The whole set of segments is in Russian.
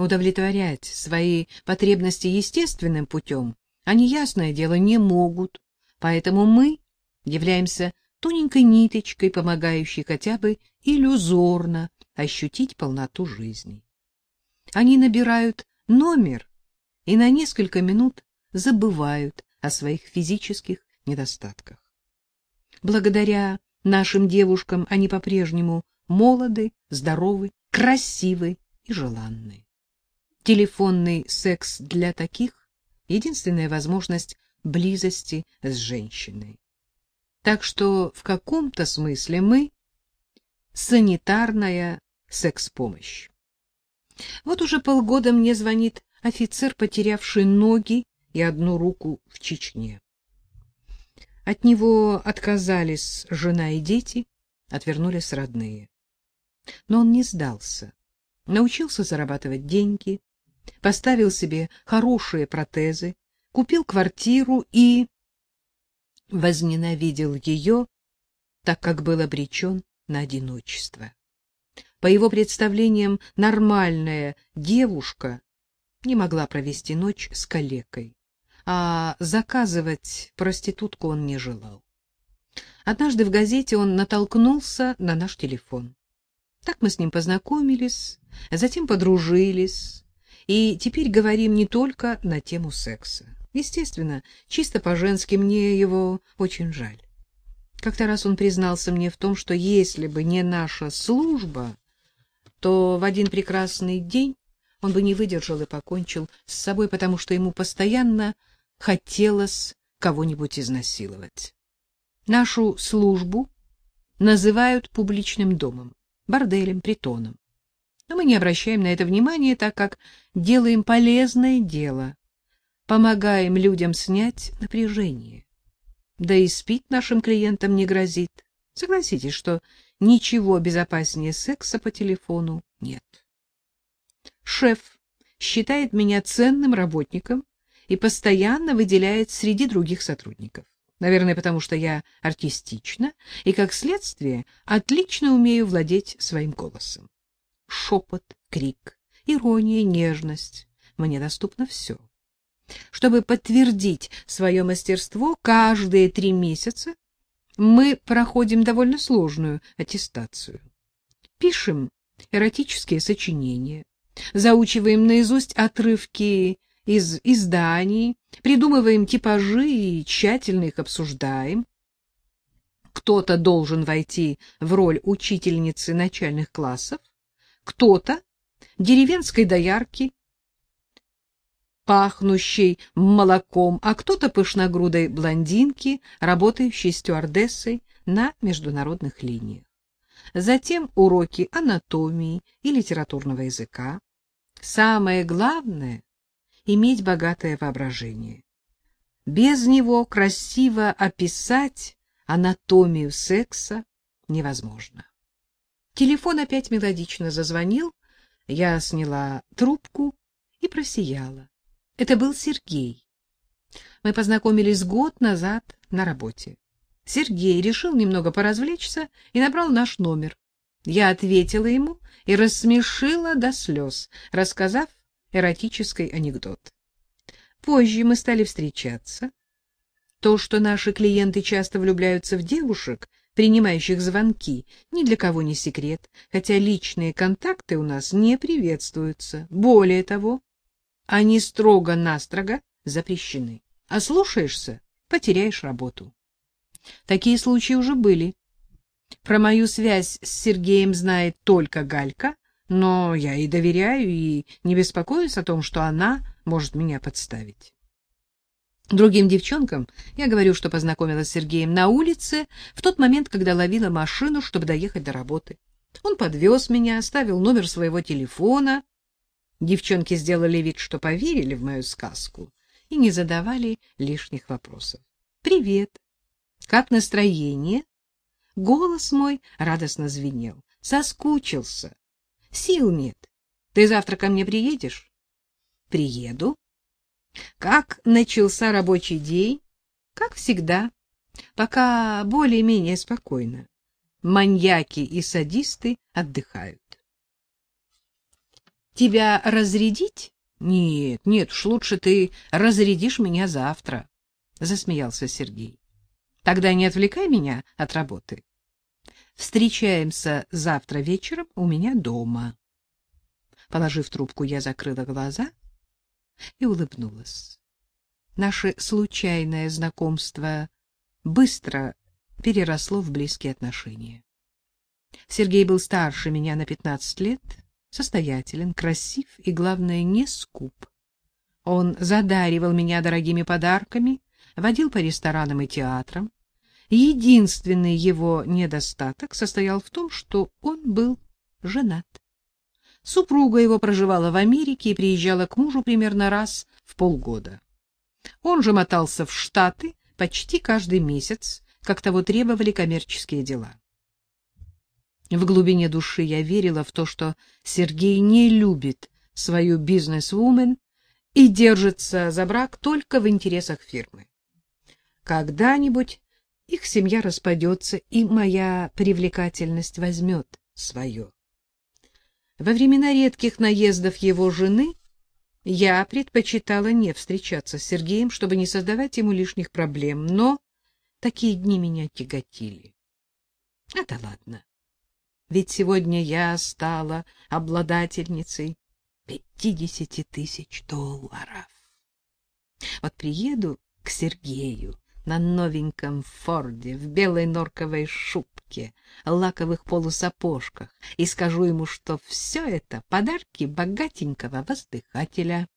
Удовлетворять свои потребности естественным путем они, ясное дело, не могут, поэтому мы являемся тоненькой ниточкой, помогающей хотя бы иллюзорно ощутить полноту жизни. Они набирают номер и на несколько минут забывают о своих физических недостатках. Благодаря нашим девушкам они по-прежнему молоды, здоровы, красивы и желанны. Телефонный секс для таких — единственная возможность близости с женщиной. Так что в каком-то смысле мы — санитарная секс-помощь. Вот уже полгода мне звонит офицер, потерявший ноги и одну руку в Чечне. От него отказались жена и дети, отвернулись родные. Но он не сдался. Научился зарабатывать деньги, поставил себе хорошие протезы, купил квартиру и возненавидел ее, так как был обречен на одиночество. По его представлениям, нормальная девушка не могла провести ночь с калекой, а заказывать проститутку он не желал. Однажды в газете он натолкнулся на наш телефон. Так мы с ним познакомились, затем подружились, и теперь говорим не только на тему секса. Естественно, чисто по-женски мне его очень жаль. Как-то раз он признался мне в том, что если бы не наша служба, то в один прекрасный день он бы не выдержал и покончил с собой, потому что ему постоянно хотелось кого-нибудь изнасиловать. Нашу службу называют публичным домом, борделем, притоном. Но мы не обращаем на это внимания, так как делаем полезное дело, помогаем людям снять напряжение. Да и спить нашим клиентам не грозит. Согласитесь, что ничего безопаснее секса по телефону нет. Шеф считает меня ценным работником и постоянно выделяет среди других сотрудников. Наверное, потому что я артистична и, как следствие, отлично умею владеть своим голосом. Шепот, крик, ирония, нежность. Мне доступно все. Чтобы подтвердить свое мастерство, каждые три месяца мы проходим довольно сложную аттестацию. Пишем эротические сочинения, заучиваем наизусть отрывки из изданий, придумываем типажи и тщательно их обсуждаем. Кто-то должен войти в роль учительницы начальных классов, кто-то деревенской доярки, пахнущей молоком, а кто-то пышногрудой блондинки, работающей стюардессой на международных линиях. Затем уроки анатомии и литературного языка. Самое главное — иметь богатое воображение. Без него красиво описать анатомию секса невозможно. Телефон опять мелодично зазвонил, я сняла трубку и просияла. Это был Сергей. Мы познакомились год назад на работе. Сергей решил немного поразвлечься и набрал наш номер. Я ответила ему и рассмешила до слез, рассказав эротический анекдот. Позже мы стали встречаться. То, что наши клиенты часто влюбляются в девушек, принимающих звонки, ни для кого не секрет, хотя личные контакты у нас не приветствуются. Более того, они строго-настрого запрещены. А слушаешься — потеряешь работу. Такие случаи уже были. Про мою связь с Сергеем знает только Галька, но я ей доверяю и не беспокоюсь о том, что она может меня подставить. Другим девчонкам я говорю, что познакомилась с Сергеем на улице в тот момент, когда ловила машину, чтобы доехать до работы. Он подвез меня, оставил номер своего телефона. Девчонки сделали вид, что поверили в мою сказку и не задавали лишних вопросов. «Привет! Как настроение?» Голос мой радостно звенел. «Соскучился. Сил нет. Ты завтра ко мне приедешь?» «Приеду», как начался рабочий день? Как всегда, пока более-менее спокойно. Маньяки и садисты отдыхают. Тебя разрядить? Нет, нет, уж лучше ты разрядишь меня завтра, засмеялся Сергей. Тогда не отвлекай меня от работы. Встречаемся завтра вечером у меня дома. Положив трубку, я закрыла глаза и улыбнулась. Наше случайное знакомство быстро переросло в близкие отношения. Сергей был старше меня на пятнадцать лет, состоятелен, красив и, главное, не скуп. Он задаривал меня дорогими подарками, водил по ресторанам и театрам. Единственный его недостаток состоял в том, что он был женат. Супруга его проживала в Америке и приезжала к мужу примерно раз в полгода. Он же мотался в Штаты почти каждый месяц, как того требовали коммерческие дела. В глубине души я верила в то, что Сергей не любит свою бизнес-вумен и держится за брак только в интересах фирмы. Когда-нибудь их семья распадется, и моя привлекательность возьмет свое. Во времена редких наездов его жены я предпочитала не встречаться с Сергеем, чтобы не создавать ему лишних проблем, но такие дни меня тяготили. Это ладно ведь сегодня я стала обладательницей пятидесяти тысяч долларов. Вот приеду к Сергею на новеньком Форде в белой норковой шубке, лаковых полусапожках и скажу ему, что все это подарки богатенького воздыхателя.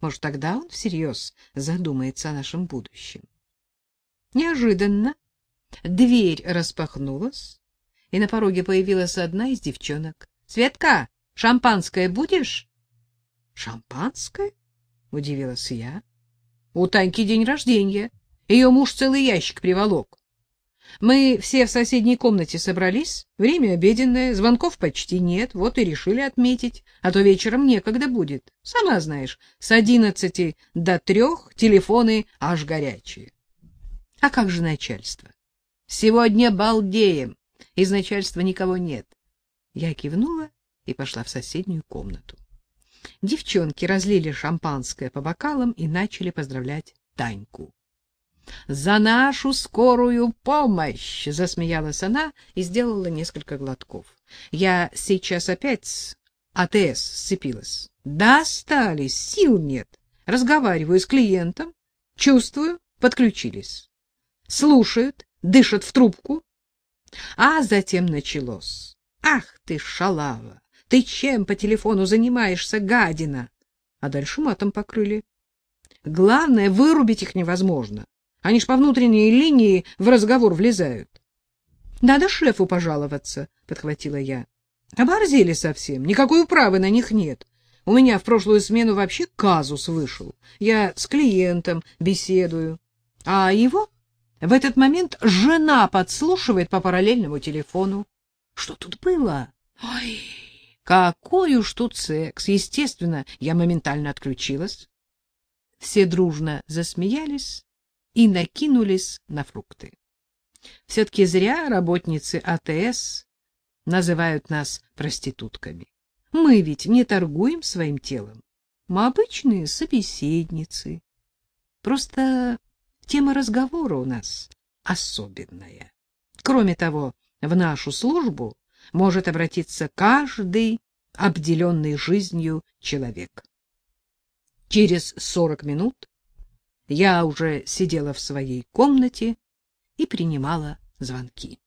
Может, тогда он всерьез задумается о нашем будущем. Неожиданно дверь распахнулась, и на пороге появилась одна из девчонок. — Светка, шампанское будешь? — Шампанское? — удивилась я. — У Таньки день рождения. Ее муж целый ящик приволок. Мы все в соседней комнате собрались, время обеденное, звонков почти нет, вот и решили отметить, а то вечером некогда будет. Сама знаешь, с одиннадцати до трех телефоны аж горячие. А как же начальство? Сегодня балдеем. Из начальства никого нет. Я кивнула и пошла в соседнюю комнату. Девчонки разлили шампанское по бокалам и начали поздравлять Таньку. «За нашу скорую помощь!» — засмеялась она и сделала несколько глотков. «Я сейчас опять АТС сцепилась. Достались, сил нет. Разговариваю с клиентом, чувствую, подключились. Слушают, дышат в трубку, а затем началось. «Ах ты, шалава! Ты чем по телефону занимаешься, гадина?» А дальше матом покрыли. Главное, вырубить их невозможно. Они ж по внутренней линии в разговор влезают. «Надо шефу пожаловаться», — подхватила я. «Оборзели совсем, никакой управы на них нет. У меня в прошлую смену вообще казус вышел. Я с клиентом беседую, а его в этот момент жена подслушивает по параллельному телефону. Что тут было? Ой, какой уж тут секс! Естественно, я моментально отключилась. Все дружно засмеялись и накинулись на фрукты. Все-таки зря работницы АТС называют нас проститутками. Мы ведь не торгуем своим телом. Мы обычные собеседницы. Просто Тема разговора у нас особенная. Кроме того, в нашу службу может обратиться каждый обделенный жизнью человек. Через сорок минут я уже сидела в своей комнате и принимала звонки.